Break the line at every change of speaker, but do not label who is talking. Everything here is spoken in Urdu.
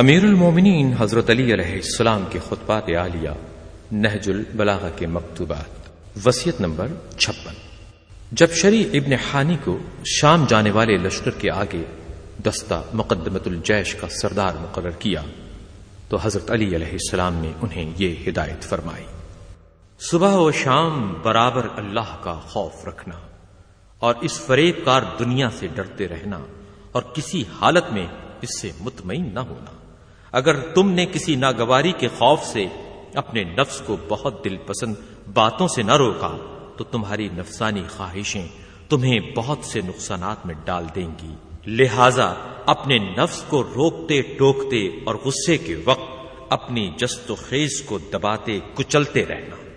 امیر المومنین حضرت علی علیہ السلام کے خطبات عالیہ نہج البلاغہ کے مکتوبات وسیعت نمبر چھپن۔ جب شری ابن حانی کو شام جانے والے لشکر کے آگے دستہ مقدمت الجیش کا سردار مقرر کیا، تو حضرت علی علیہ السلام نے انہیں یہ ہدایت فرمائی۔ صبح و شام برابر اللہ کا خوف رکھنا اور اس فریب کار دنیا سے ڈرتے رہنا اور کسی حالت میں اس سے مطمئن نہ ہونا۔ اگر تم نے کسی ناگواری کے خوف سے اپنے نفس کو بہت دل پسند باتوں سے نہ روکا، تو تمہاری نفسانی خواہشیں تمہیں بہت سے نقصانات میں ڈال دیں گی۔ لہذا اپنے نفس کو روکتے ٹوکتے اور غصے کے وقت اپنی جست و خیز کو دباتے کچلتے رہنا۔